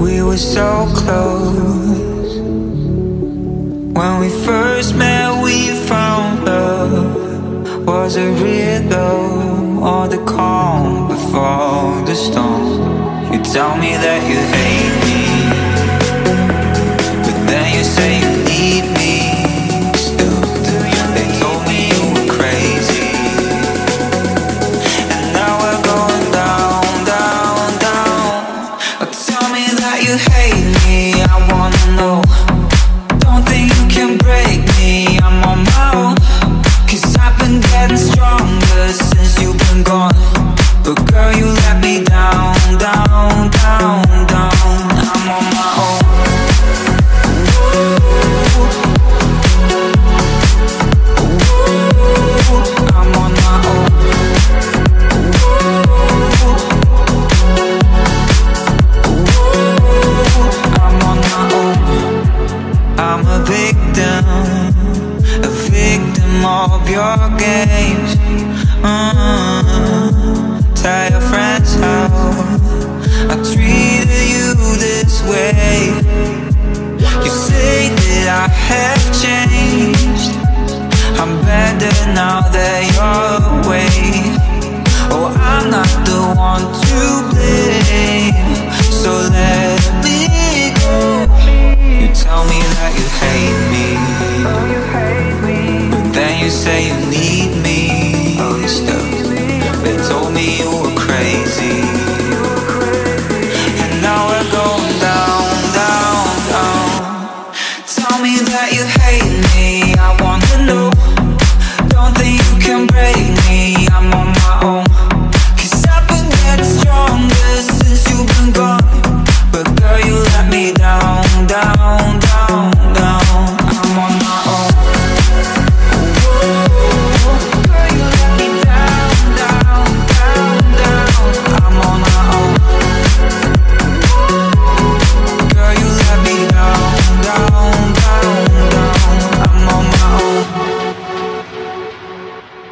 We were so close. When we first met, we found love was it real though, or the calm before the storm. You tell me that you hate me. pain of your games. Uh-huh. that you hate. me